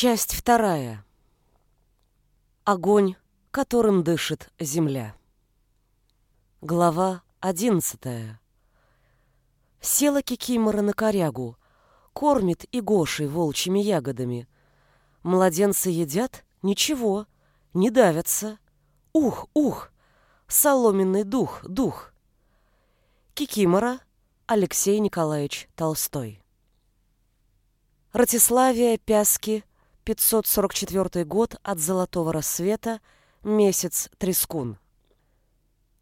Часть вторая. Огонь, которым дышит земля. Глава одиннадцатая. Села Кикимора на корягу, кормит и Гошей волчьими ягодами. Младенцы едят? Ничего, не давятся. Ух, ух, соломенный дух, дух. Кикимора Алексей Николаевич Толстой. Ратиславия, Пяски, 544 год от золотого рассвета, месяц Трескун.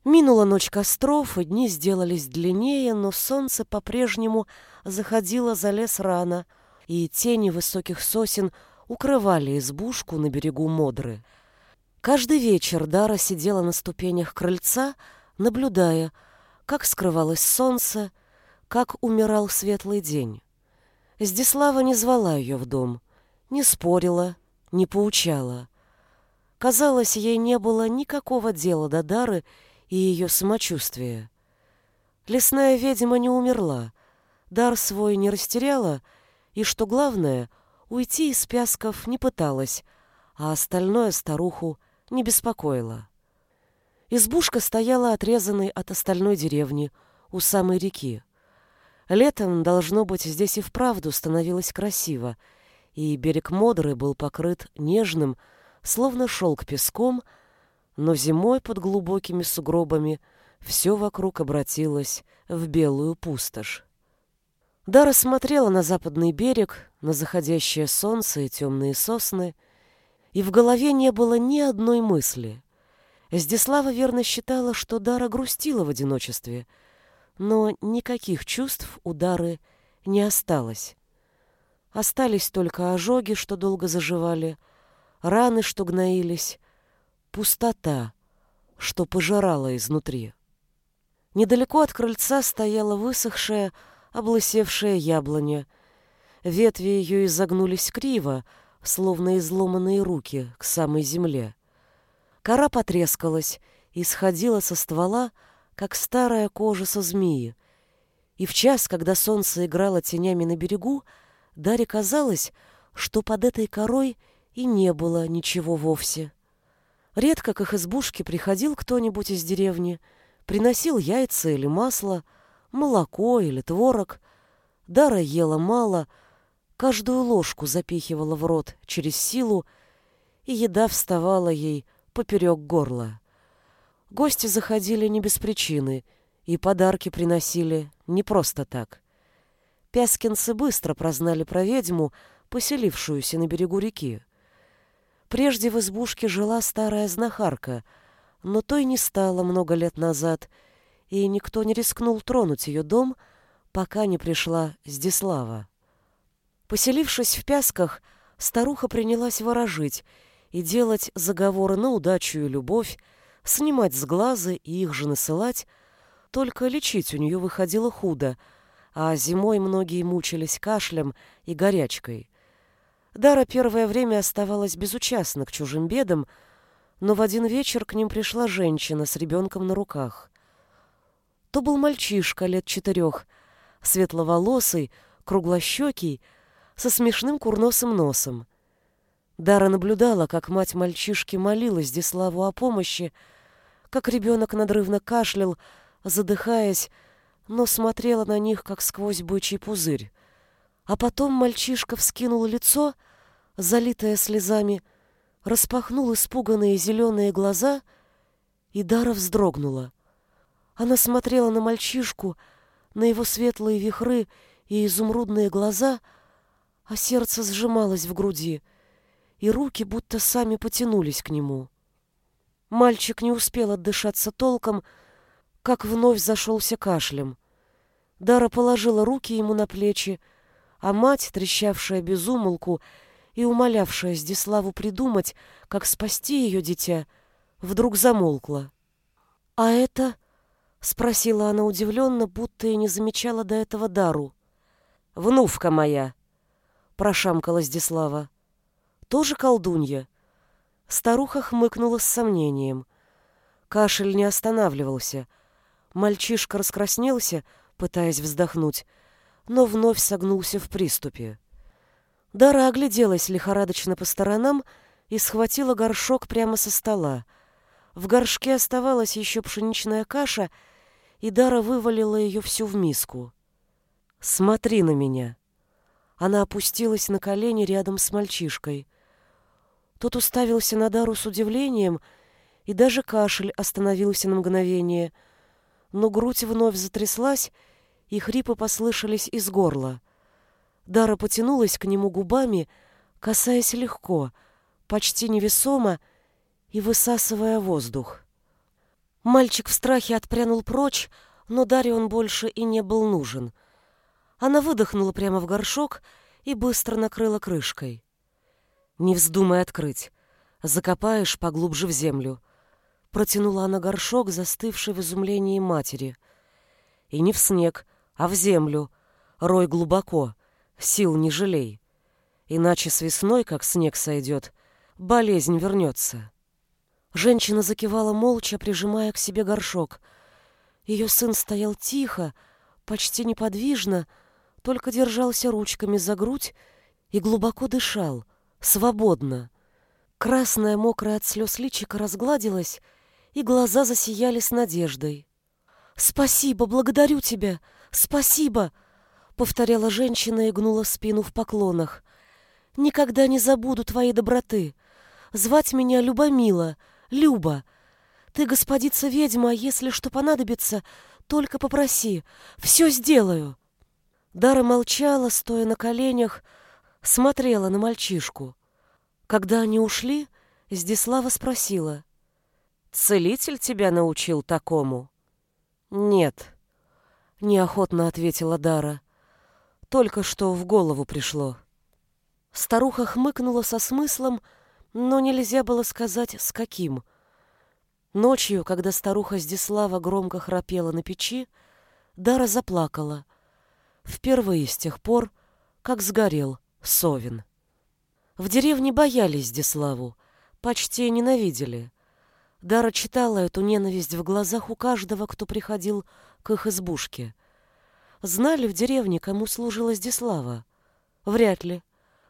Минула ночь костров, и дни сделались длиннее, но солнце по-прежнему заходило за лес рано, и тени высоких сосен укрывали избушку на берегу Модры. Каждый вечер Дара сидела на ступенях крыльца, наблюдая, как скрывалось солнце, как умирал светлый день. Здислава не звала ее в дом не спорила, не поучала. Казалось, ей не было никакого дела до Дары и ее самочувствия. Лесная ведьма не умерла, дар свой не растеряла, и, что главное, уйти из пясков не пыталась, а остальное старуху не беспокоило. Избушка стояла отрезанной от остальной деревни, у самой реки. Летом, должно быть, здесь и вправду становилось красиво — и берег Модры был покрыт нежным, словно шелк песком, но зимой под глубокими сугробами все вокруг обратилось в белую пустошь. Дара смотрела на западный берег, на заходящее солнце и темные сосны, и в голове не было ни одной мысли. Здислава верно считала, что Дара грустила в одиночестве, но никаких чувств у Дары не осталось. Остались только ожоги, что долго заживали, раны, что гноились, пустота, что пожирала изнутри. Недалеко от крыльца стояла высохшая, облысевшая яблоня. Ветви ее изогнулись криво, словно изломанные руки, к самой земле. Кора потрескалась и сходила со ствола, как старая кожа со змеи. И в час, когда солнце играло тенями на берегу, Даре казалось, что под этой корой и не было ничего вовсе. Редко к их избушке приходил кто-нибудь из деревни, приносил яйца или масло, молоко или творог. Дара ела мало, каждую ложку запихивала в рот через силу, и еда вставала ей поперек горла. Гости заходили не без причины, и подарки приносили не просто так. Пяскинцы быстро прознали про ведьму, поселившуюся на берегу реки. Прежде в избушке жила старая знахарка, но той не стало много лет назад, и никто не рискнул тронуть ее дом, пока не пришла Здислава. Поселившись в Пясках, старуха принялась ворожить и делать заговоры на удачу и любовь, снимать с глаза и их же насылать, только лечить у нее выходило худо — а зимой многие мучились кашлем и горячкой. Дара первое время оставалась безучастна к чужим бедам, но в один вечер к ним пришла женщина с ребенком на руках. То был мальчишка лет четырех, светловолосый, круглощекий, со смешным курносым носом. Дара наблюдала, как мать мальчишки молилась Диславу о помощи, как ребенок надрывно кашлял, задыхаясь, но смотрела на них, как сквозь бычий пузырь. А потом мальчишка вскинул лицо, залитое слезами, распахнул испуганные зеленые глаза, и Дара вздрогнула. Она смотрела на мальчишку, на его светлые вихры и изумрудные глаза, а сердце сжималось в груди, и руки будто сами потянулись к нему. Мальчик не успел отдышаться толком, как вновь зашелся кашлем. Дара положила руки ему на плечи, а мать, трещавшая без умолку и умолявшая Здиславу придумать, как спасти ее дитя, вдруг замолкла. «А это?» — спросила она удивленно, будто и не замечала до этого Дару. «Внувка моя!» — прошамкала Здислава. «Тоже колдунья?» Старуха хмыкнула с сомнением. Кашель не останавливался — Мальчишка раскраснелся, пытаясь вздохнуть, но вновь согнулся в приступе. Дара огляделась лихорадочно по сторонам и схватила горшок прямо со стола. В горшке оставалась еще пшеничная каша, и Дара вывалила ее всю в миску. «Смотри на меня!» Она опустилась на колени рядом с мальчишкой. Тот уставился на Дару с удивлением, и даже кашель остановился на мгновение, но грудь вновь затряслась, и хрипы послышались из горла. Дара потянулась к нему губами, касаясь легко, почти невесомо и высасывая воздух. Мальчик в страхе отпрянул прочь, но Даре он больше и не был нужен — она выдохнула прямо в горшок и быстро накрыла крышкой. «Не вздумай открыть. Закопаешь поглубже в землю». Протянула она горшок, застывший в изумлении матери. «И не в снег, а в землю. Рой глубоко, сил не жалей. Иначе с весной, как снег сойдет, болезнь вернется». Женщина закивала молча, прижимая к себе горшок. Ее сын стоял тихо, почти неподвижно, только держался ручками за грудь и глубоко дышал, свободно. Красная, мокрая от слез личико разгладилась, и глаза засияли с надеждой. «Спасибо, благодарю тебя! Спасибо!» — повторяла женщина и гнула спину в поклонах. «Никогда не забуду твоей доброты. Звать меня Любомила, Люба. Ты, господица ведьма, если что понадобится, только попроси. Все сделаю!» Дара молчала, стоя на коленях, смотрела на мальчишку. Когда они ушли, Здислава спросила. «Целитель тебя научил такому?» «Нет», — неохотно ответила Дара. «Только что в голову пришло». Старуха хмыкнула со смыслом, но нельзя было сказать, с каким. Ночью, когда старуха Здислава громко храпела на печи, Дара заплакала — Впервые с тех пор, как сгорел Совин. В деревне боялись Диславу, почти ненавидели. Дара читала эту ненависть в глазах у каждого, кто приходил к их избушке. Знали в деревне, кому служила Здислава? Вряд ли.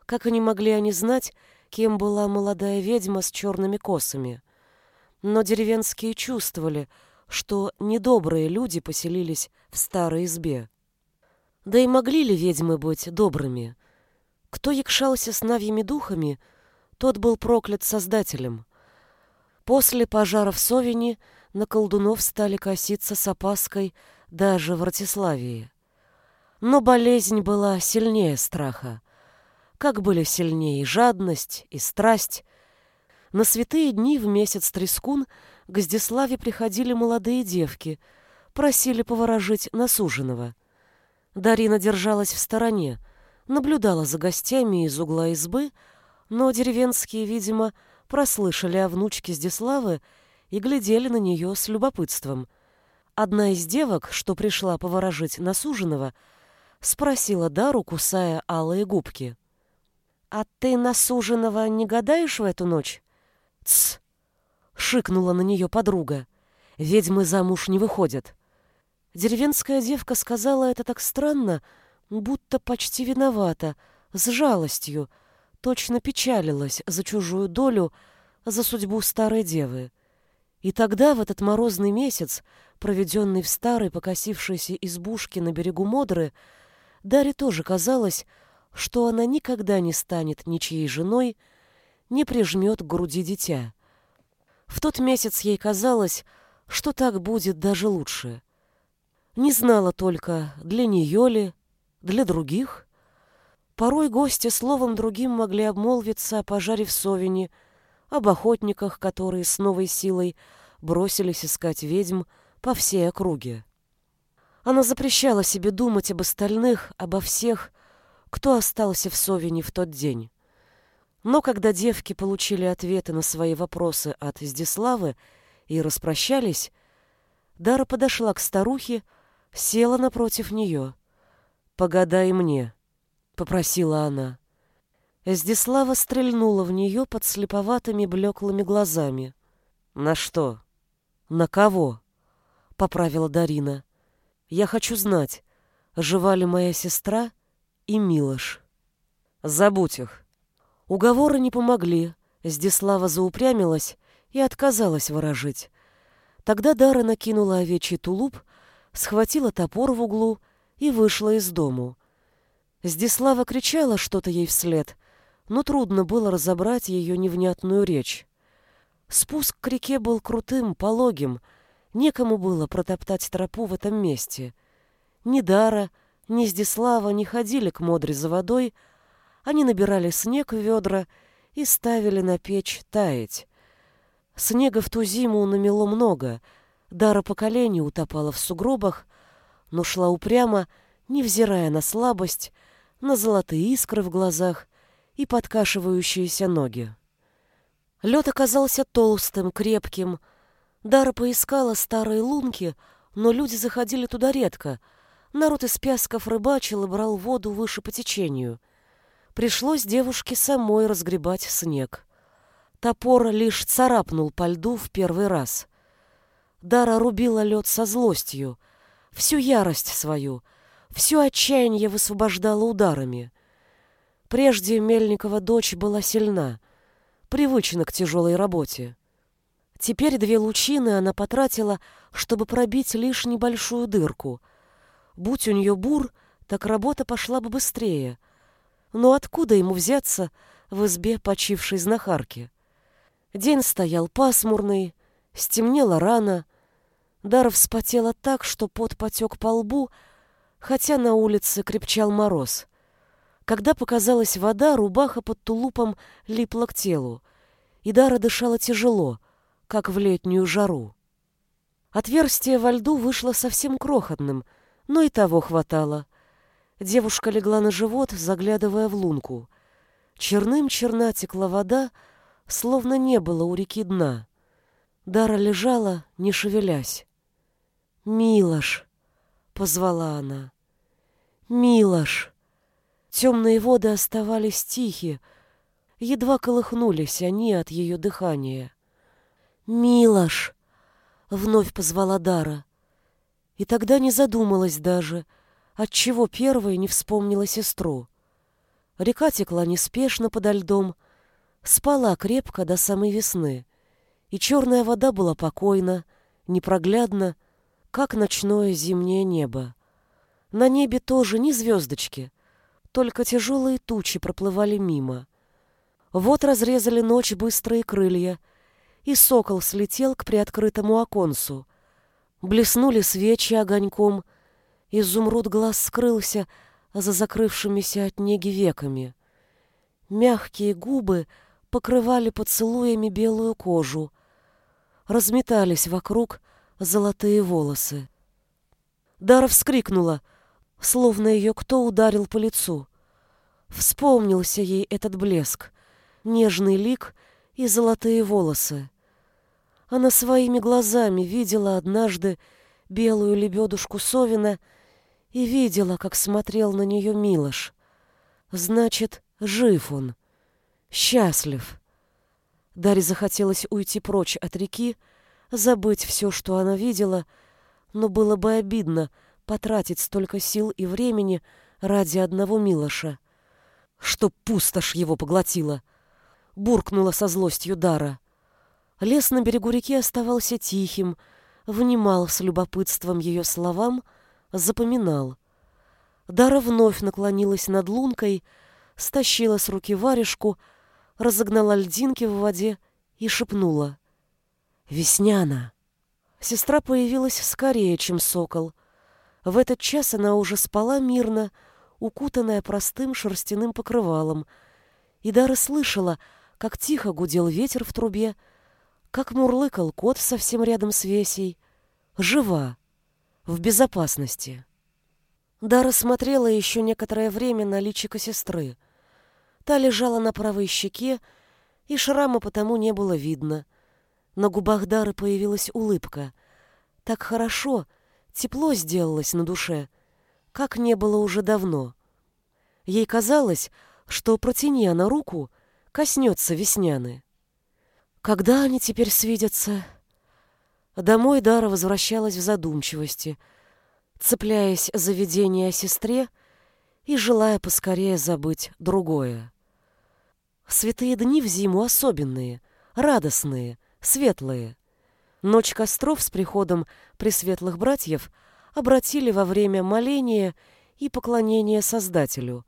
Как они могли они знать, кем была молодая ведьма с черными косами? Но деревенские чувствовали, что недобрые люди поселились в старой избе. Да и могли ли ведьмы быть добрыми? Кто якшался с навьими духами, тот был проклят Создателем. После пожара в Совине на колдунов стали коситься с опаской даже в Ратиславии. Но болезнь была сильнее страха. Как были сильнее и жадность, и страсть. На святые дни в месяц Трескун к Здиславе приходили молодые девки, просили поворожить насуженного — Дарина держалась в стороне, наблюдала за гостями из угла избы, но деревенские, видимо, прослышали о внучке Здиславы и глядели на нее с любопытством. Одна из девок, что пришла поворожить насуженного, спросила Дару, кусая алые губки. «А ты насуженного не гадаешь в эту ночь?» «Тсс!» — шикнула на нее подруга. «Ведьмы замуж не выходят. Деревенская девка сказала это так странно, будто почти виновата, с жалостью, точно печалилась за чужую долю, за судьбу старой девы. И тогда, в этот морозный месяц, проведенный в старой покосившейся избушке на берегу Модры, Даре тоже казалось, что она никогда не станет ничьей женой, не прижмет к груди дитя. В тот месяц ей казалось, что так будет даже лучше. Не знала только, для нее ли, для других. Порой гости словом другим могли обмолвиться о пожаре в Совине, об охотниках, которые с новой силой бросились искать ведьм по всей округе. Она запрещала себе думать об остальных, обо всех, кто остался в Совине в тот день. Но когда девки получили ответы на свои вопросы от Издиславы и распрощались, Дара подошла к старухе, села напротив нее. «Погадай мне», — попросила она. Эздислава стрельнула в нее под слеповатыми блеклыми глазами. «На что?» «На кого?» — поправила Дарина. «Я хочу знать, жива ли моя сестра и Милош». Забудь их. Уговоры не помогли. Здислава заупрямилась и отказалась выражить. Тогда Дара накинула овечий тулуп, схватила топор в углу и вышла из дому. Здислава кричала что-то ей вслед, но трудно было разобрать ее невнятную речь. Спуск к реке был крутым, пологим, некому было протоптать тропу в этом месте. Ни Дара, ни Здислава не ходили к Модре за водой, они набирали снег в ведра и ставили на печь таять. Снега в ту зиму намело много, Дара по колени утопала в сугробах, но шла упрямо, невзирая на слабость, на золотые искры в глазах и подкашивающиеся ноги. Лед оказался толстым, крепким. Дара поискала старые лунки, но люди заходили туда редко. Народ из пясков рыбачил и брал воду выше по течению. Пришлось девушке самой разгребать снег. Топор лишь царапнул по льду в первый раз. Дара рубила лед со злостью, всю ярость свою, все отчаяние высвобождала ударами. Прежде Мельникова дочь была сильна, привычна к тяжелой работе. Теперь две лучины она потратила, чтобы пробить лишь небольшую дырку. Будь у нее бур, так работа пошла бы быстрее. Но откуда ему взяться в избе почившей знахарки? День стоял пасмурный, стемнело рано. Дара вспотела так, что пот потек по лбу, хотя на улице крепчал мороз. Когда показалась вода, рубаха под тулупом липла к телу, и Дара дышала тяжело, как в летнюю жару. Отверстие во льду вышло совсем крохотным, но и того хватало. Девушка легла на живот, заглядывая в лунку. Черным черна текла вода, словно не было у реки дна. Дара лежала, не шевелясь. «Милош!» — позвала она. «Милош!» Темные воды оставались тихи, едва колыхнулись они от ее дыхания. «Милош!» — вновь позвала Дара. И тогда не задумалась даже, отчего первой не вспомнила сестру. Река текла неспешно подо льдом, спала крепко до самой весны, и черная вода была покойна, непроглядна, как ночное зимнее небо. На небе тоже ни звездочки, только тяжелые тучи проплывали мимо. Вот разрезали ночь быстрые крылья, и сокол слетел к приоткрытому оконцу. Блеснули свечи огоньком, изумруд глаз скрылся за закрывшимися от неги веками. Мягкие губы — покрывали поцелуями белую кожу. Разметались вокруг золотые волосы. Дара вскрикнула, словно ее кто ударил по лицу. Вспомнился ей этот блеск, нежный лик и золотые волосы. Она своими глазами видела однажды белую лебедушку Совина и видела, как смотрел на нее Милош. Значит, жив он счастлив. Даре захотелось уйти прочь от реки, забыть все, что она видела, но было бы обидно потратить столько сил и времени ради одного Милоша. Чтоб пустошь его поглотила, буркнула со злостью Дара. Лес на берегу реки оставался тихим, внимал с любопытством ее словам, запоминал. Дара вновь наклонилась над лункой, стащила с руки варежку, разогнала льдинки в воде и шепнула. «Весняна!» Сестра появилась скорее, чем сокол. В этот час она уже спала мирно, укутанная простым шерстяным покрывалом, и Дара слышала, как тихо гудел ветер в трубе, как мурлыкал кот совсем рядом с Весей. Жива, в безопасности. Дара смотрела еще некоторое время на личико сестры. Та лежала на правой щеке, и шрама потому не было видно. На губах Дары появилась улыбка. Так хорошо, тепло сделалось на душе, как не было уже давно. Ей казалось, что протяни она руку, коснется весняны. Когда они теперь свидятся? Домой Дара возвращалась в задумчивости, цепляясь за видение о сестре и желая поскорее забыть другое. Святые дни в зиму особенные, радостные, светлые. Ночь костров с приходом пресветлых братьев обратили во время моления и поклонения Создателю.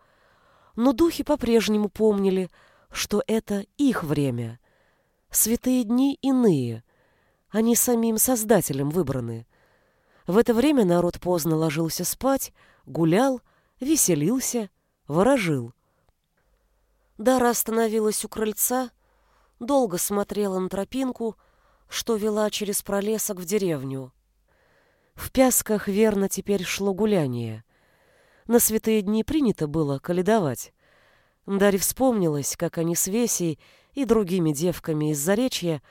Но духи по-прежнему помнили, что это их время. Святые дни иные, они самим Создателем выбраны. В это время народ поздно ложился спать, гулял, веселился, ворожил. Дара остановилась у крыльца, долго смотрела на тропинку, что вела через пролесок в деревню. В Пясках верно теперь шло гуляние. На святые дни принято было каледовать. Дарья вспомнилась, как они с Весей и другими девками из Заречья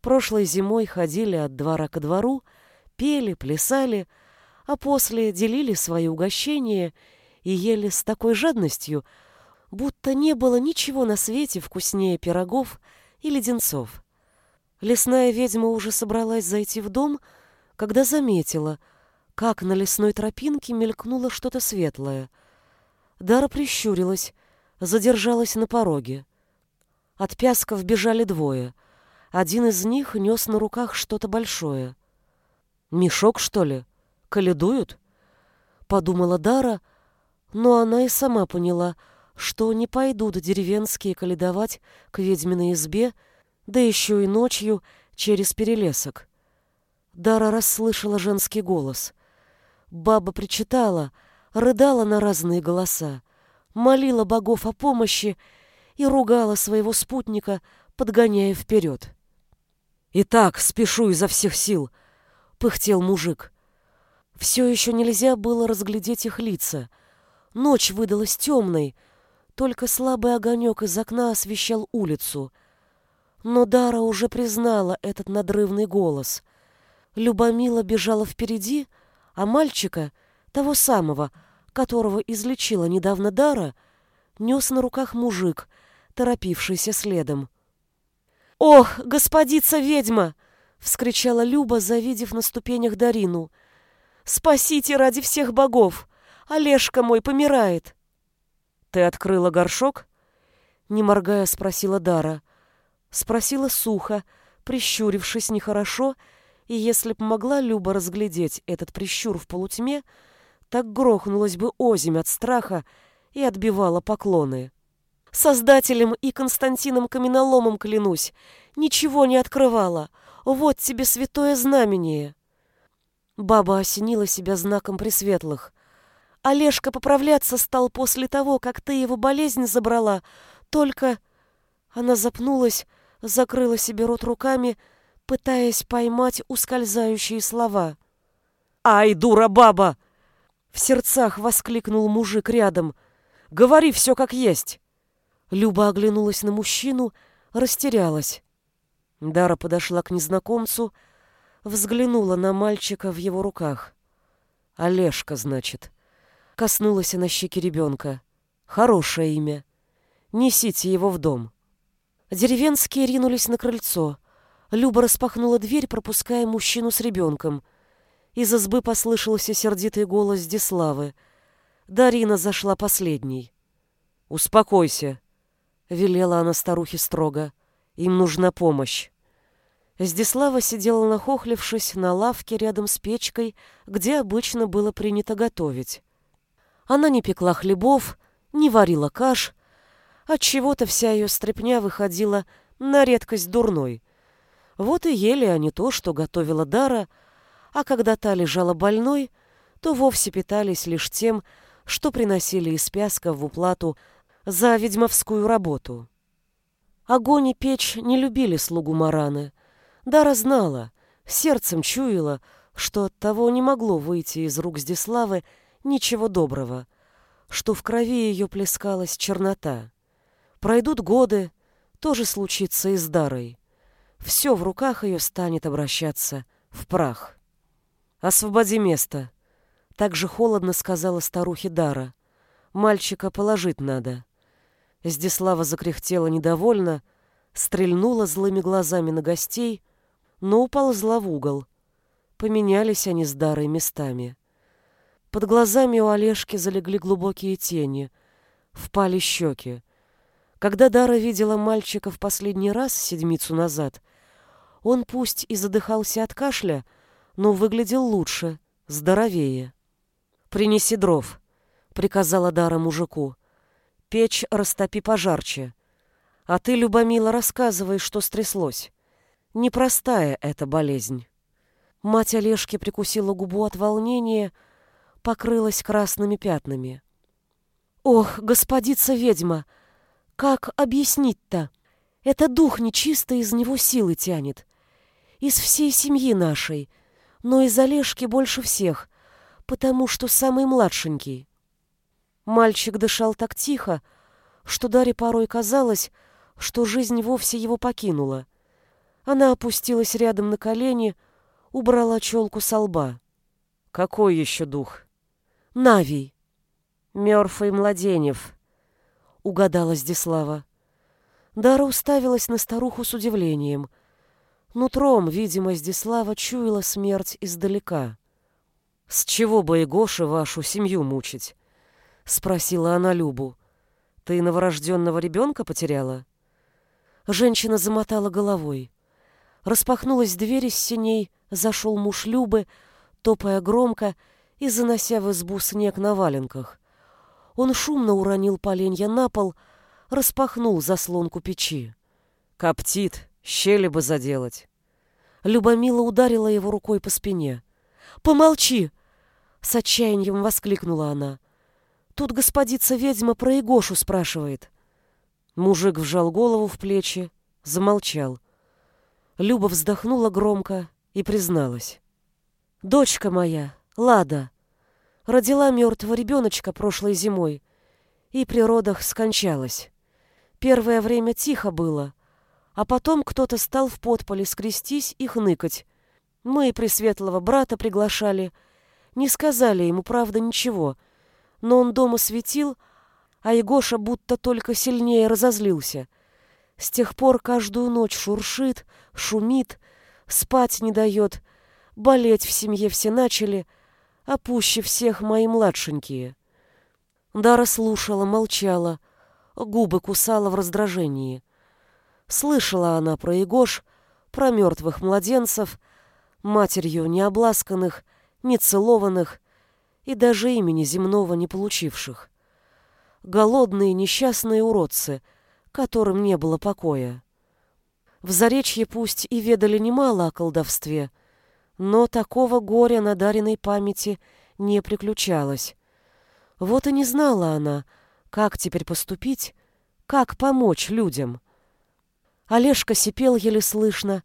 прошлой зимой ходили от двора ко двору, пели, плясали, а после делили свои угощения и ели с такой жадностью, будто не было ничего на свете вкуснее пирогов и леденцов. Лесная ведьма уже собралась зайти в дом, когда заметила, как на лесной тропинке мелькнуло что-то светлое. Дара прищурилась, задержалась на пороге. От пясков бежали двое. Один из них нес на руках что-то большое. «Мешок, что ли? Каледуют?» Подумала Дара, но она и сама поняла — что не пойдут деревенские каледовать к ведьминой избе, да еще и ночью через перелесок. Дара расслышала женский голос. Баба причитала, рыдала на разные голоса, молила богов о помощи и ругала своего спутника, подгоняя вперед. «Итак, спешу изо всех сил», — пыхтел мужик. Все еще нельзя было разглядеть их лица. Ночь выдалась темной, только слабый огонек из окна освещал улицу. Но Дара уже признала этот надрывный голос. Любомила бежала впереди, а мальчика, того самого, которого излечила недавно Дара, нес на руках мужик, торопившийся следом. «Ох, господица ведьма!» — вскричала Люба, завидев на ступенях Дарину. «Спасите ради всех богов! Олежка мой помирает!» «Ты открыла горшок?» Не моргая, спросила Дара. Спросила сухо, прищурившись нехорошо, и если б могла Люба разглядеть этот прищур в полутьме, так грохнулась бы озимь от страха и отбивала поклоны. Создателем и Константином Каменоломом клянусь, ничего не открывала. Вот тебе святое знамение. Баба осенила себя знаком пресветлых. Олежка поправляться стал после того, как ты его болезнь забрала. Только...» Она запнулась, закрыла себе рот руками, пытаясь поймать ускользающие слова. «Ай, дура баба!» В сердцах воскликнул мужик рядом. «Говори все как есть!» Люба оглянулась на мужчину, растерялась. Дара подошла к незнакомцу, взглянула на мальчика в его руках. «Олежка, значит». Коснулась на щеки ребенка. Хорошее имя. Несите его в дом. Деревенские ринулись на крыльцо. Люба распахнула дверь, пропуская мужчину с ребенком. Из избы послышался сердитый голос Диславы. Дарина зашла последней. «Успокойся», — велела она старухе строго. «Им нужна помощь». Здислава сидела нахохлившись на лавке рядом с печкой, где обычно было принято готовить. Она не пекла хлебов, не варила каш, от чего-то вся ее стряпня выходила на редкость дурной. Вот и ели они то, что готовила Дара, а когда та лежала больной, то вовсе питались лишь тем, что приносили из пяска в уплату за ведьмовскую работу. Огонь и печь не любили слугу Мараны. Дара знала, сердцем чуяла, что от того не могло выйти из рук Здиславы ничего доброго, что в крови ее плескалась чернота. Пройдут годы, тоже случится и с Дарой. Все в руках ее станет обращаться в прах. «Освободи место», — так же холодно сказала старухе Дара. «Мальчика положить надо». Здислава закряхтела недовольно, стрельнула злыми глазами на гостей, но уползла в угол. Поменялись они с Дарой местами. Под глазами у Олежки залегли глубокие тени, впали щеки. Когда Дара видела мальчика в последний раз седмицу назад, он пусть и задыхался от кашля, но выглядел лучше, здоровее. «Принеси дров», — приказала Дара мужику. «Печь растопи пожарче. А ты, Любомила, рассказывай, что стряслось. Непростая эта болезнь». Мать Олежки прикусила губу от волнения, покрылась красными пятнами. «Ох, господица ведьма, как объяснить-то? Это дух нечистый из него силы тянет. Из всей семьи нашей, но из Олежки больше всех, потому что самый младшенький». Мальчик дышал так тихо, что Даре порой казалось, что жизнь вовсе его покинула. Она опустилась рядом на колени, убрала челку со лба. «Какой еще дух?» «Навий». «Мёрфый Младенев», — угадала Здислава. Дара уставилась на старуху с удивлением. Нутром, видимо, Здислава чуяла смерть издалека. «С чего бы и вашу семью мучить?» — спросила она Любу. «Ты новорожденного ребенка потеряла?» Женщина замотала головой. Распахнулась дверь из синей, зашел муж Любы, топая громко и занося в избу снег на валенках. Он шумно уронил поленья на пол, распахнул заслонку печи. «Коптит, щели бы заделать». Любомила ударила его рукой по спине. «Помолчи!» — с отчаянием воскликнула она. «Тут господица ведьма про Егошу спрашивает». Мужик вжал голову в плечи, замолчал. Люба вздохнула громко и призналась. «Дочка моя, Лада, родила мертвого ребеночка прошлой зимой и при родах скончалась. Первое время тихо было, а потом кто-то стал в подполе скрестись и хныкать. Мы и пресветлого брата приглашали, не сказали ему, правда, ничего, но он дома светил, а Егоша будто только сильнее разозлился. С тех пор каждую ночь шуршит, шумит, спать не дает, болеть в семье все начали, а пуще всех мои младшенькие. Дара слушала, молчала, губы кусала в раздражении. Слышала она про Егош, про мертвых младенцев, матерью необласканных, нецелованных и даже имени земного не получивших голодные несчастные уродцы, которым не было покоя. В Заречье пусть и ведали немало о колдовстве, но такого горя на даренной памяти не приключалось. Вот и не знала она, как теперь поступить, как помочь людям. Олежка сипел еле слышно,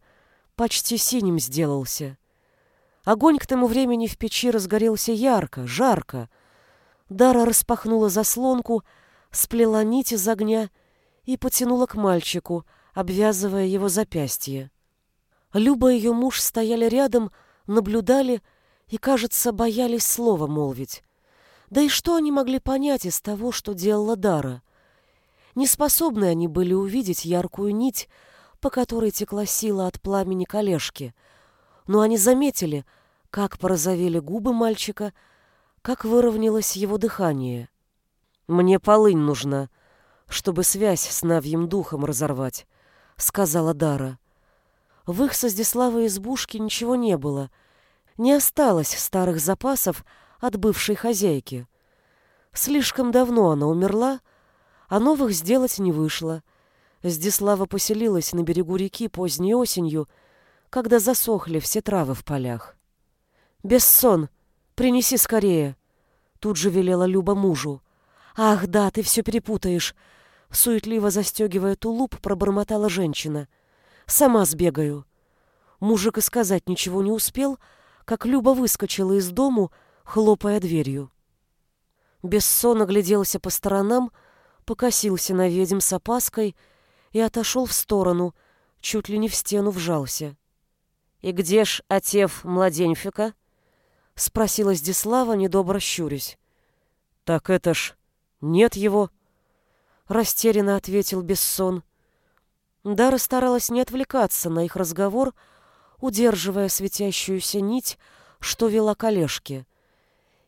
почти синим сделался. Огонь к тому времени в печи разгорелся ярко, жарко, Дара распахнула заслонку, сплела нить из огня и потянула к мальчику, обвязывая его запястье. Люба и ее муж стояли рядом, наблюдали и, кажется, боялись слова молвить. Да и что они могли понять из того, что делала Дара? Неспособны они были увидеть яркую нить, по которой текла сила от пламени колешки, но они заметили, как порозовели губы мальчика, как выровнялось его дыхание. «Мне полынь нужна, чтобы связь с Навьим духом разорвать», — сказала Дара. В их со Здиславой избушке ничего не было. Не осталось старых запасов от бывшей хозяйки. Слишком давно она умерла, а новых сделать не вышло. Здислава поселилась на берегу реки поздней осенью, когда засохли все травы в полях. «Бессон!» Принеси скорее!» Тут же велела Люба мужу. «Ах, да, ты все перепутаешь!» Суетливо застегивая тулуп, пробормотала женщина. «Сама сбегаю». Мужик и сказать ничего не успел, как Люба выскочила из дому, хлопая дверью. Бессон огляделся по сторонам, покосился на ведьм с опаской и отошел в сторону, чуть ли не в стену вжался. «И где ж отев младеньфика?» — спросила Здислава, недобро щурясь. «Так это ж... нет его!» — растерянно ответил Бессон. Дара старалась не отвлекаться на их разговор, удерживая светящуюся нить, что вела к Олежке.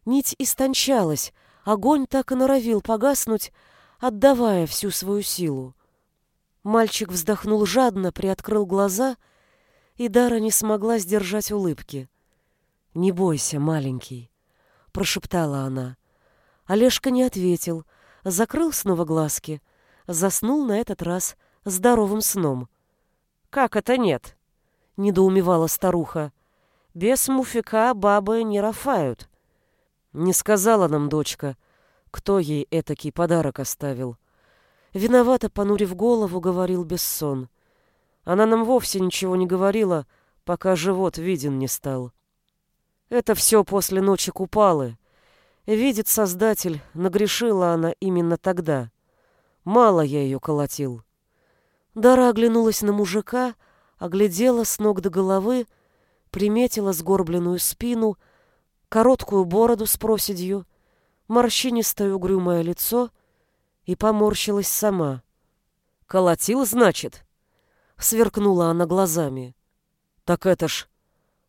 Нить истончалась, огонь так и норовил погаснуть, отдавая всю свою силу. Мальчик вздохнул жадно, приоткрыл глаза, и Дара не смогла сдержать улыбки. «Не бойся, маленький», — прошептала она. Олежка не ответил, закрыл снова глазки, заснул на этот раз здоровым сном. «Как это нет?» — недоумевала старуха. «Без муфика бабы не рафают». Не сказала нам дочка, кто ей этакий подарок оставил. Виновато, понурив голову, говорил Бессон. Она нам вовсе ничего не говорила, пока живот виден не стал. Это все после ночи купалы. Видит Создатель, нагрешила она именно тогда. Мало я ее колотил. Дара оглянулась на мужика, оглядела с ног до головы, приметила сгорбленную спину — короткую бороду с проседью, морщинистое угрюмое лицо и поморщилась сама. «Колотил, значит?» — сверкнула она глазами. «Так это ж,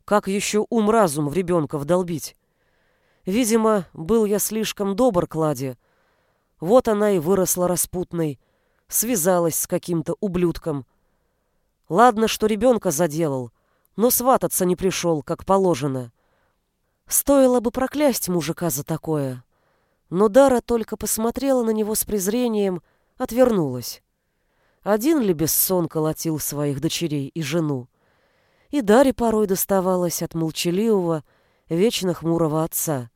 как еще ум-разум в ребенка вдолбить? Видимо, был я слишком добр к Ладе. Вот она и выросла распутной, связалась с каким-то ублюдком. Ладно, что ребенка заделал, но свататься не пришел, как положено. Стоило бы проклясть мужика за такое. Но Дара только посмотрела на него с презрением, отвернулась. Один ли бессон колотил своих дочерей и жену? И Даре порой доставалось от молчаливого, вечно хмурого отца.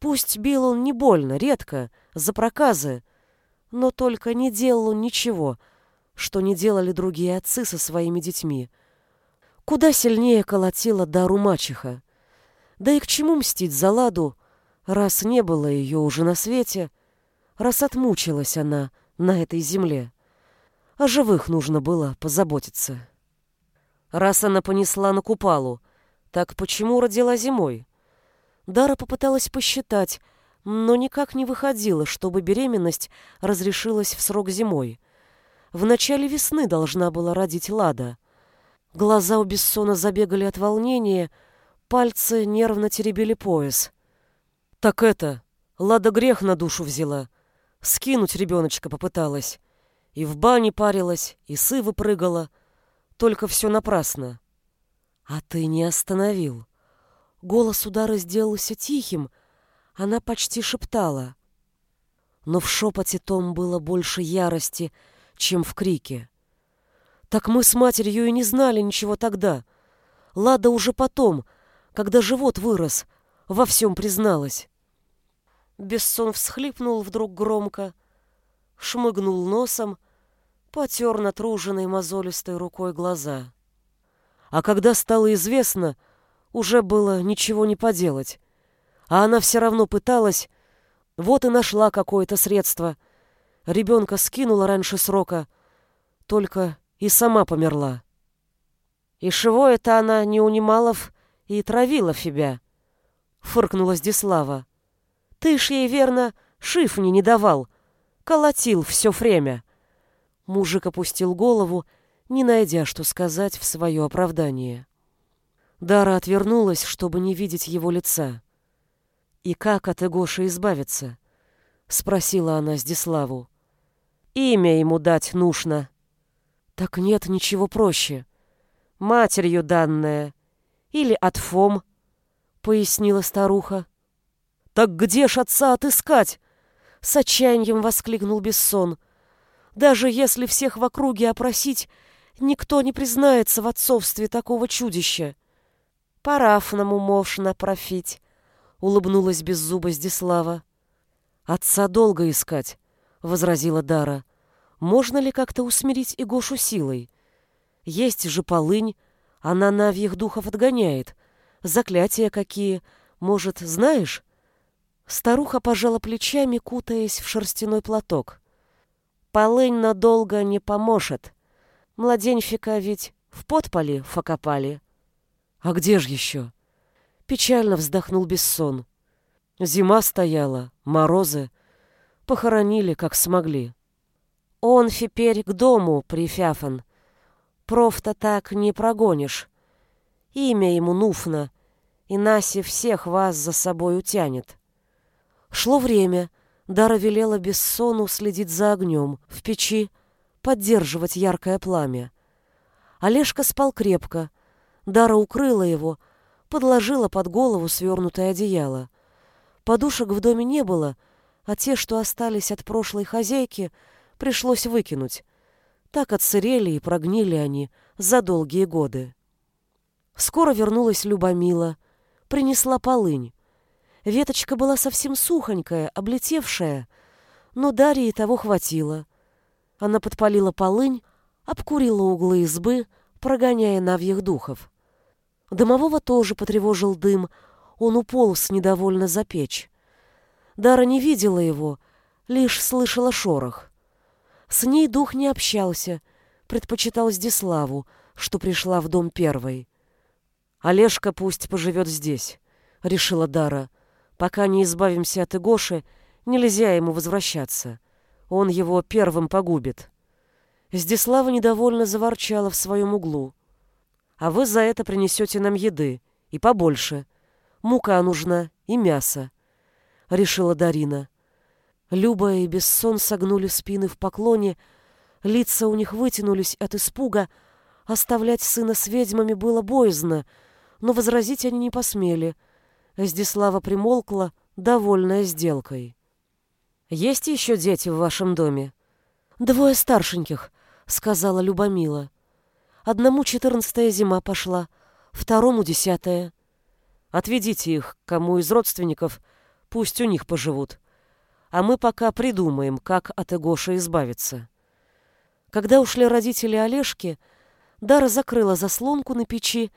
Пусть бил он не больно, редко, за проказы, но только не делал он ничего, что не делали другие отцы со своими детьми. Куда сильнее колотила Дару мачеха. Да и к чему мстить за Ладу, раз не было ее уже на свете, раз отмучилась она на этой земле. О живых нужно было позаботиться. Раз она понесла на купалу, так почему родила зимой? Дара попыталась посчитать, но никак не выходило, чтобы беременность разрешилась в срок зимой. В начале весны должна была родить Лада. Глаза у Бессона забегали от волнения, Пальцы нервно теребили пояс. «Так это, Лада грех на душу взяла. Скинуть ребеночка попыталась. И в бане парилась, и сывы прыгала. Только все напрасно». «А ты не остановил». Голос удара сделался тихим, она почти шептала. Но в шепоте том было больше ярости, чем в крике. «Так мы с матерью и не знали ничего тогда. Лада уже потом, когда живот вырос, во всем призналась. Бессон всхлипнул вдруг громко, шмыгнул носом, потер натруженной мозолистой рукой глаза. А когда стало известно, уже было ничего не поделать. А она все равно пыталась, вот и нашла какое-то средство. Ребенка скинула раньше срока, только и сама померла. И чего это она не унимала в и травила себя. Фыркнула Здислава. Ты ж ей, верно, шифни не давал. Колотил все время. Мужик опустил голову, не найдя, что сказать в свое оправдание. Дара отвернулась, чтобы не видеть его лица. «И как от Игоши избавиться?» — спросила она Здиславу. «Имя ему дать нужно». «Так нет ничего проще. Матерью данное или от Фом, пояснила старуха. Так где ж отца отыскать? С отчаянием воскликнул Бессон. Даже если всех в округе опросить, никто не признается в отцовстве такого чудища. Парафному можно профить, улыбнулась беззуба Здислава. Отца долго искать, возразила Дара. Можно ли как-то усмирить Игошу силой? Есть же полынь, она навьих духов отгоняет. Заклятия какие. Может, знаешь?» Старуха пожала плечами, кутаясь в шерстяной платок. «Полынь надолго не поможет. Младеньфика ведь в подполе фокопали». «А где же еще?» Печально вздохнул Бессон. Зима стояла, морозы. Похоронили, как смогли. Он теперь к дому прифяфан. Профта так не прогонишь. Имя ему Нуфна, и Наси всех вас за собой утянет. Шло время. Дара велела Бессону следить за огнем в печи, поддерживать яркое пламя. Олежка спал крепко. Дара укрыла его, подложила под голову свернутое одеяло. Подушек в доме не было, а те, что остались от прошлой хозяйки, пришлось выкинуть. Так отсырели и прогнили они за долгие годы. Скоро вернулась Любомила, принесла полынь. Веточка была совсем сухонькая, облетевшая, но Дарье того хватило. Она подпалила полынь, обкурила углы избы, прогоняя навьих духов. Домового тоже потревожил дым, он уполз недовольно за печь. Дара не видела его, лишь слышала шорох. С ней дух не общался, предпочитал Здиславу, что пришла в дом первой. «Олежка пусть поживет здесь», — решила Дара. «Пока не избавимся от Игоши, нельзя ему возвращаться. Он его первым погубит». Здислава недовольно заворчала в своем углу. «А вы за это принесете нам еды, и побольше. Мука нужна и мясо», — решила Дарина. Люба и Бессон согнули спины в поклоне, лица у них вытянулись от испуга, оставлять сына с ведьмами было боязно, но возразить они не посмели. Здислава примолкла, довольная сделкой. «Есть еще дети в вашем доме?» «Двое старшеньких», сказала Любомила. Одному четырнадцатая зима пошла, второму десятая. Отведите их, кому из родственников, пусть у них поживут. А мы пока придумаем, как от Эгоши избавиться. Когда ушли родители Олежки, Дара закрыла заслонку на печи,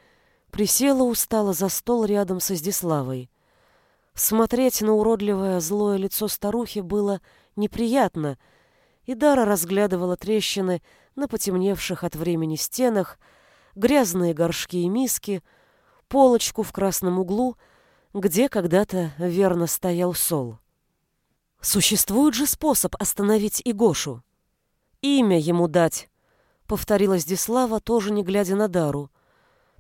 присела устало за стол рядом со Здиславой. Смотреть на уродливое злое лицо старухи было неприятно, и Дара разглядывала трещины на потемневших от времени стенах, грязные горшки и миски, полочку в красном углу, где когда-то верно стоял сол. Существует же способ остановить Игошу. Имя ему дать, повторила Здислава, тоже не глядя на Дару.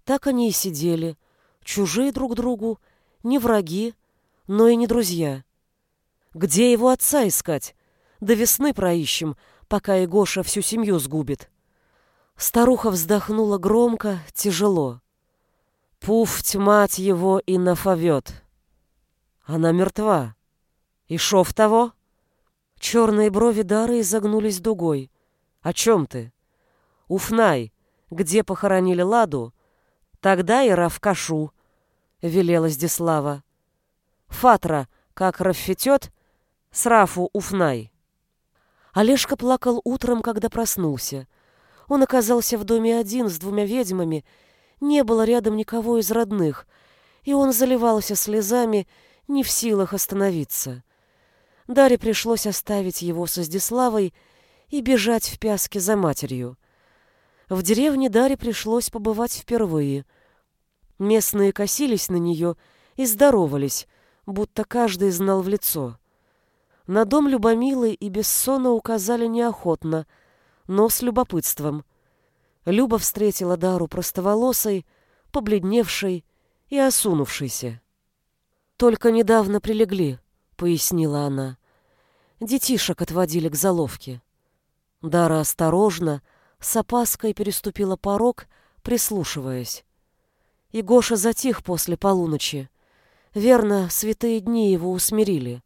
Так они и сидели, чужие друг другу, не враги, но и не друзья. Где его отца искать? До весны проищем, пока Егоша всю семью сгубит. Старуха вздохнула громко, тяжело. Пуфть мать его и нафовет. Она мертва. И шов того? Черные брови Дары изогнулись дугой. О чем ты? Уфнай, где похоронили Ладу, тогда и Равкашу, велела Здислава. Фатра, как рафетет, срафу Уфнай. Олежка плакал утром, когда проснулся. Он оказался в доме один с двумя ведьмами, не было рядом никого из родных, и он заливался слезами, не в силах остановиться. Даре пришлось оставить его со Здиславой и бежать в пяске за матерью. В деревне Даре пришлось побывать впервые. Местные косились на нее и здоровались, будто каждый знал в лицо. На дом Любомилы и Бессона указали неохотно, но с любопытством. Люба встретила Дару простоволосой, побледневшей и осунувшейся. «Только недавно прилегли», — пояснила она. Детишек отводили к заловке. Дара осторожно, с опаской переступила порог, прислушиваясь. И Гоша затих после полуночи. Верно, святые дни его усмирили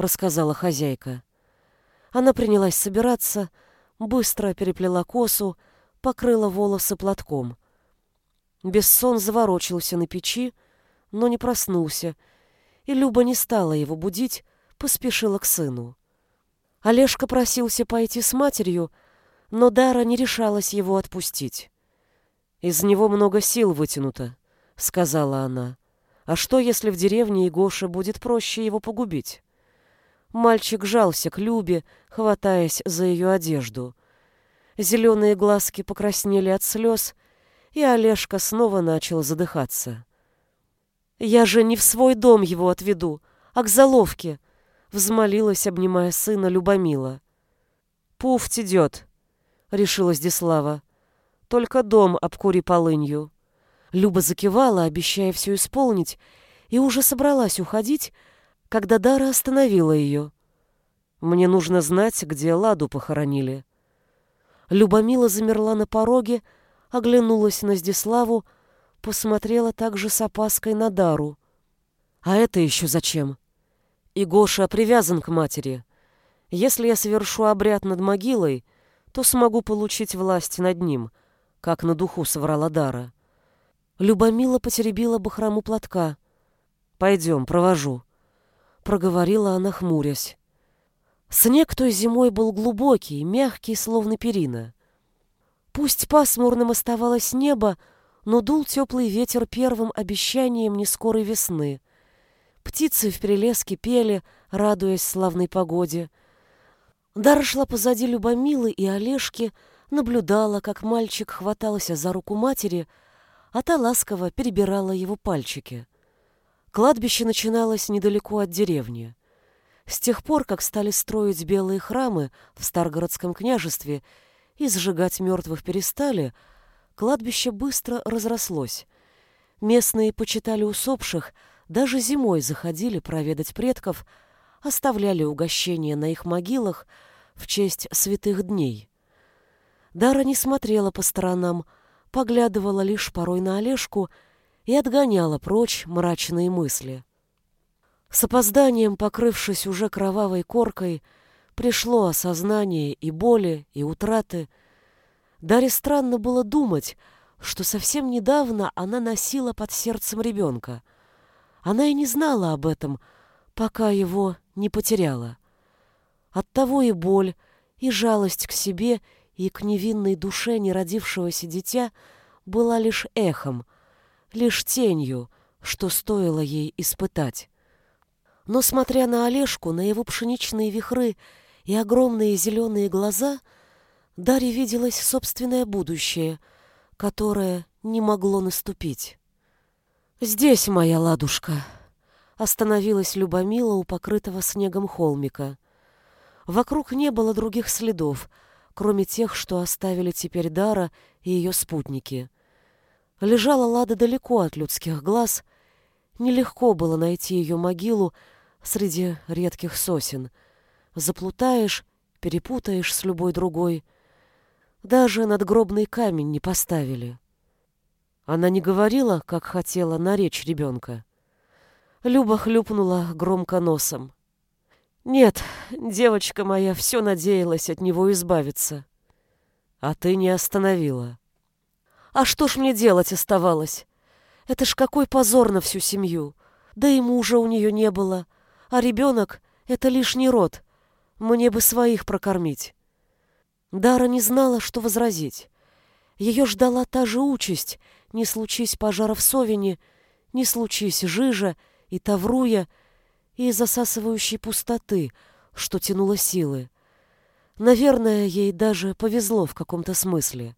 рассказала хозяйка. Она принялась собираться, быстро переплела косу, покрыла волосы платком. Бессон заворочился на печи, но не проснулся, и Люба не стала его будить, поспешила к сыну. Олежка просился пойти с матерью, но Дара не решалась его отпустить. «Из него много сил вытянуто», — сказала она. «А что, если в деревне Егоше будет проще его погубить?» Мальчик жался к Любе, хватаясь за ее одежду. Зеленые глазки покраснели от слез, и Олежка снова начал задыхаться. «Я же не в свой дом его отведу, а к заловке», — взмолилась, обнимая сына Любомила. «Пуфть идет», — решила Здислава. «Только дом обкури полынью». Люба закивала, обещая все исполнить, и уже собралась уходить, когда Дара остановила ее. «Мне нужно знать, где Ладу похоронили». Любомила замерла на пороге, оглянулась на Здиславу, посмотрела также с опаской на Дару. «А это еще зачем?» «И Гоша привязан к матери. Если я совершу обряд над могилой, то смогу получить власть над ним, как на духу соврала Дара». Любомила потеребила бахрому платка. «Пойдем, провожу», — проговорила она, хмурясь. Снег той зимой был глубокий, мягкий, словно перина. Пусть пасмурным оставалось небо, но дул теплый ветер первым обещанием нескорой весны. Птицы в перелеске пели, радуясь славной погоде. Дара шла позади Любомилы и Олежки, наблюдала, как мальчик хватался за руку матери, а та ласково перебирала его пальчики. Кладбище начиналось недалеко от деревни. С тех пор, как стали строить белые храмы в Старгородском княжестве и сжигать мертвых перестали, кладбище быстро разрослось. Местные почитали усопших, даже зимой заходили проведать предков, оставляли угощения на их могилах в честь святых дней. Дара не смотрела по сторонам, поглядывала лишь порой на Олежку и отгоняла прочь мрачные мысли. С опозданием, покрывшись уже кровавой коркой, пришло осознание и боли, и утраты. Даре странно было думать, что совсем недавно она носила под сердцем ребенка. Она и не знала об этом, пока его не потеряла. Оттого и боль, и жалость к себе, и к невинной душе неродившегося дитя была лишь эхом, лишь тенью, что стоило ей испытать. Но, смотря на Олежку, на его пшеничные вихры и огромные зеленые глаза, Дарья виделось собственное будущее, которое не могло наступить. «Здесь моя ладушка», — остановилась Любомила у покрытого снегом холмика. Вокруг не было других следов, кроме тех, что оставили теперь Дара и ее спутники. Лежала Лада далеко от людских глаз, нелегко было найти ее могилу, среди редких сосен. Заплутаешь, перепутаешь с любой другой. Даже надгробный камень не поставили. Она не говорила, как хотела, наречь ребенка. Люба хлюпнула громко носом. «Нет, девочка моя все надеялась от него избавиться. А ты не остановила». «А что ж мне делать оставалось? Это ж какой позор на всю семью. Да и мужа у нее не было а ребенок — это лишний род. Мне бы своих прокормить. Дара не знала, что возразить. Ее ждала та же участь, не случись пожара в Совине, не случись жижа и тавруя, и засасывающей пустоты, что тянуло силы. Наверное, ей даже повезло в каком-то смысле.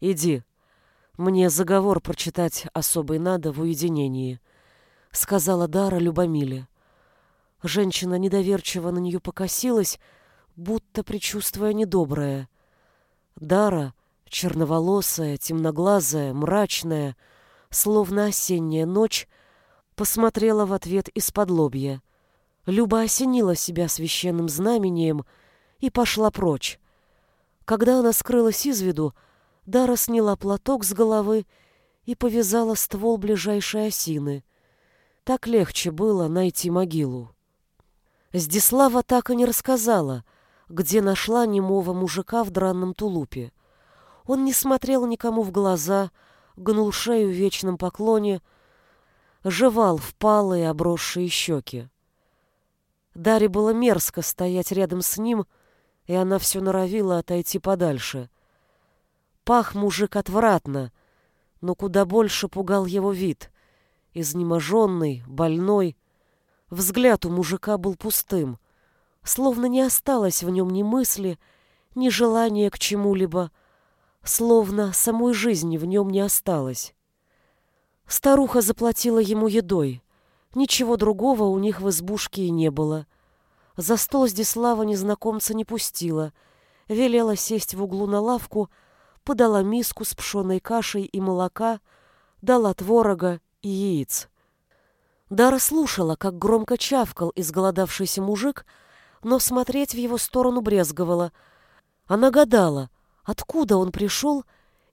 «Иди. Мне заговор прочитать особый надо в уединении», — сказала Дара Любомиле. Женщина недоверчиво на нее покосилась, будто предчувствуя недоброе. Дара, черноволосая, темноглазая, мрачная, словно осенняя ночь, посмотрела в ответ из-под лобья. Люба осенила себя священным знамением и пошла прочь. Когда она скрылась из виду, Дара сняла платок с головы и повязала ствол ближайшей осины. Так легче было найти могилу. Здислава так и не рассказала, где нашла немого мужика в дранном тулупе. Он не смотрел никому в глаза, гнул шею в вечном поклоне, жевал впалые обросшие щеки. Даре было мерзко стоять рядом с ним, и она все норовила отойти подальше. Пах мужик отвратно, но куда больше пугал его вид. Изнеможенный, больной, Взгляд у мужика был пустым, словно не осталось в нем ни мысли, ни желания к чему-либо, словно самой жизни в нем не осталось. Старуха заплатила ему едой. Ничего другого у них в избушке и не было. За стол Здислава незнакомца не пустила, велела сесть в углу на лавку, подала миску с пшеной кашей и молока, дала творога и яиц. Дара слушала, как громко чавкал изголодавшийся мужик, но смотреть в его сторону брезговала. Она гадала, откуда он пришел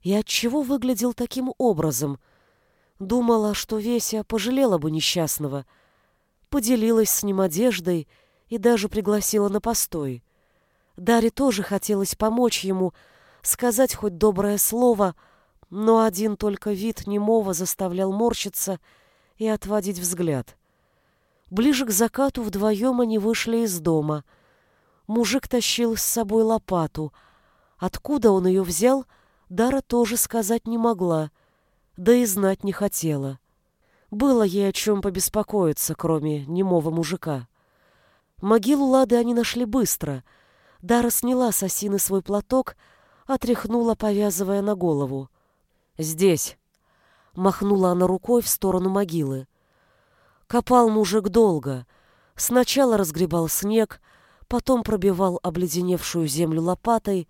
и отчего выглядел таким образом. Думала, что Веся пожалела бы несчастного, поделилась с ним одеждой и даже пригласила на постой. Даре тоже хотелось помочь ему, сказать хоть доброе слово, но один только вид немого заставлял морщиться и отводить взгляд. Ближе к закату вдвоем они вышли из дома. Мужик тащил с собой лопату. Откуда он ее взял, Дара тоже сказать не могла, да и знать не хотела. Было ей о чем побеспокоиться, кроме немого мужика. Могилу Лады они нашли быстро. Дара сняла с осины свой платок, отряхнула, повязывая на голову. «Здесь!» — махнула она рукой в сторону могилы. Копал мужик долго. Сначала разгребал снег, потом пробивал обледеневшую землю лопатой.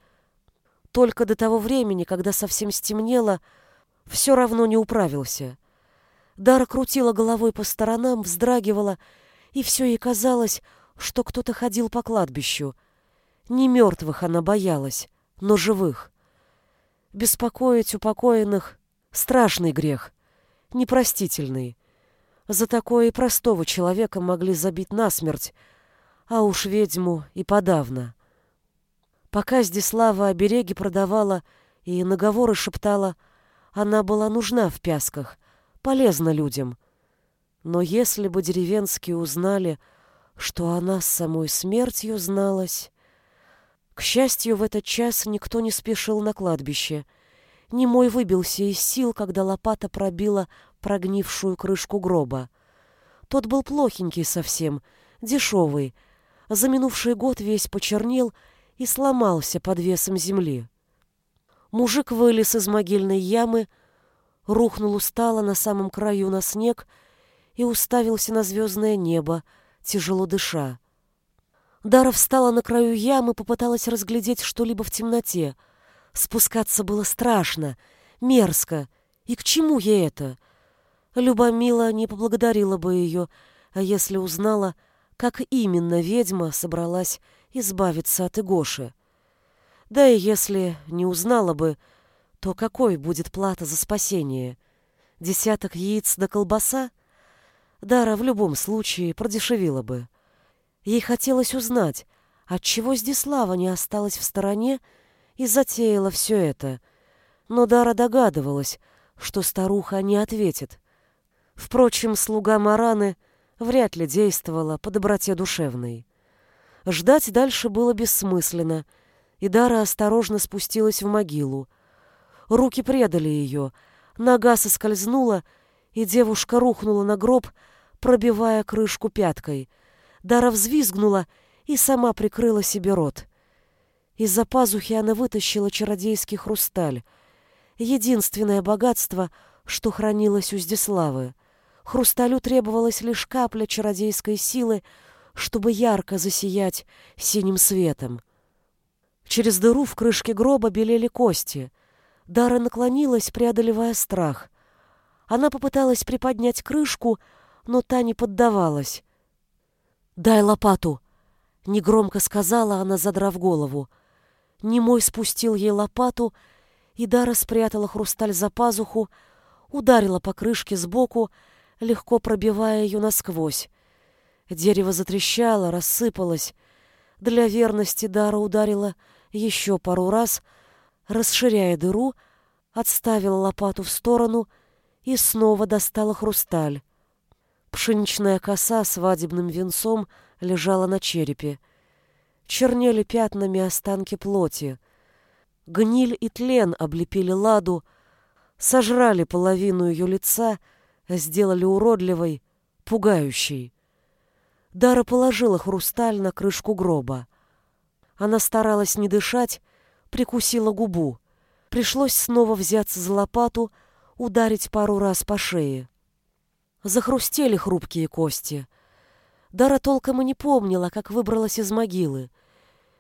Только до того времени, когда совсем стемнело, все равно не управился. Дара крутила головой по сторонам, вздрагивала, и все ей казалось, что кто-то ходил по кладбищу. Не мертвых она боялась, но живых. Беспокоить упокоенных — страшный грех, непростительный. За такое и простого человека могли забить насмерть, а уж ведьму и подавно. Пока Здислава обереги продавала и наговоры шептала, она была нужна в пясках, полезна людям. Но если бы деревенские узнали, что она с самой смертью зналась... К счастью, в этот час никто не спешил на кладбище. Немой выбился из сил, когда лопата пробила прогнившую крышку гроба. Тот был плохенький совсем, дешевый. За минувший год весь почернел и сломался под весом земли. Мужик вылез из могильной ямы, рухнул устало на самом краю на снег и уставился на звездное небо, тяжело дыша. Дара встала на краю ямы, попыталась разглядеть что-либо в темноте. Спускаться было страшно, мерзко. И к чему ей это? Любомила не поблагодарила бы ее, а если узнала, как именно ведьма собралась избавиться от Игоши. Да и если не узнала бы, то какой будет плата за спасение? Десяток яиц да колбаса? Дара в любом случае продешевила бы. Ей хотелось узнать, отчего Здислава не осталась в стороне и затеяла все это. Но Дара догадывалась, что старуха не ответит. Впрочем, слуга Мараны вряд ли действовала по доброте душевной. Ждать дальше было бессмысленно, и Дара осторожно спустилась в могилу. Руки предали ее, нога соскользнула, и девушка рухнула на гроб, пробивая крышку пяткой. Дара взвизгнула и сама прикрыла себе рот. Из-за пазухи она вытащила чародейский хрусталь. Единственное богатство, что хранилось у Здиславы. Хрусталю требовалась лишь капля чародейской силы, чтобы ярко засиять синим светом. Через дыру в крышке гроба белели кости. Дара наклонилась, преодолевая страх. Она попыталась приподнять крышку, но та не поддавалась. «Дай лопату!» — негромко сказала она, задрав голову. Немой спустил ей лопату, и Дара спрятала хрусталь за пазуху, ударила по крышке сбоку, легко пробивая ее насквозь. Дерево затрещало, рассыпалось. Для верности Дара ударила еще пару раз, расширяя дыру, отставила лопату в сторону и снова достала хрусталь. Пшеничная коса свадебным венцом лежала на черепе. Чернели пятнами останки плоти. Гниль и тлен облепили ладу, сожрали половину ее лица — сделали уродливой, пугающей. Дара положила хрусталь на крышку гроба. Она старалась не дышать, прикусила губу. Пришлось снова взяться за лопату, ударить пару раз по шее. Захрустели хрупкие кости. Дара толком и не помнила, как выбралась из могилы.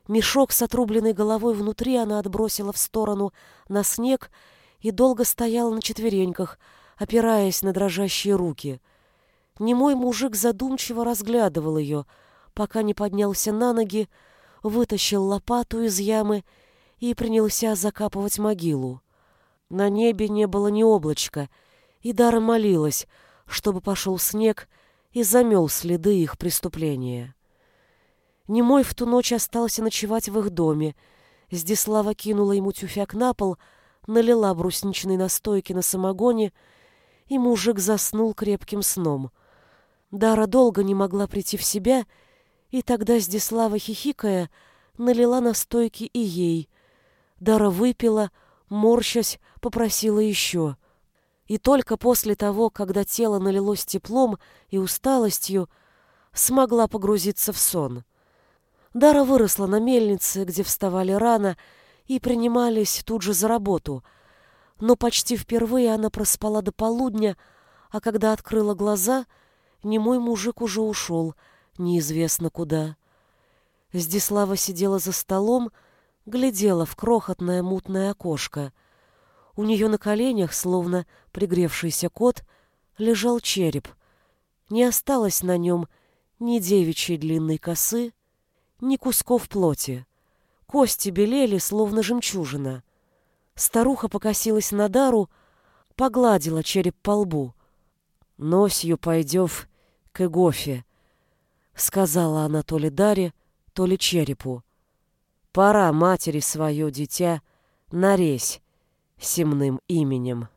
Мешок с отрубленной головой внутри она отбросила в сторону на снег и долго стояла на четвереньках, опираясь на дрожащие руки. Немой мужик задумчиво разглядывал ее, пока не поднялся на ноги, вытащил лопату из ямы и принялся закапывать могилу. На небе не было ни облачка, и Дара молилась, чтобы пошел снег и замел следы их преступления. Немой в ту ночь остался ночевать в их доме. Здислава кинула ему тюфяк на пол, налила брусничной настойки на самогоне, и мужик заснул крепким сном. Дара долго не могла прийти в себя, и тогда Здислава, хихикая, налила настойки и ей. Дара выпила, морщась, попросила еще. И только после того, когда тело налилось теплом и усталостью, смогла погрузиться в сон. Дара выросла на мельнице, где вставали рано и принимались тут же за работу. Но почти впервые она проспала до полудня, а когда открыла глаза, немой мужик уже ушел, неизвестно куда. Здислава сидела за столом, глядела в крохотное мутное окошко. У нее на коленях, словно пригревшийся кот, лежал череп. Не осталось на нем ни девичьей длинной косы, ни кусков плоти. Кости белели, словно жемчужина. Старуха покосилась на Дару, погладила череп по лбу. «Носью пойдев к Эгофе», — сказала она то ли Даре, то ли черепу. «Пора матери свое дитя нарезь семным именем».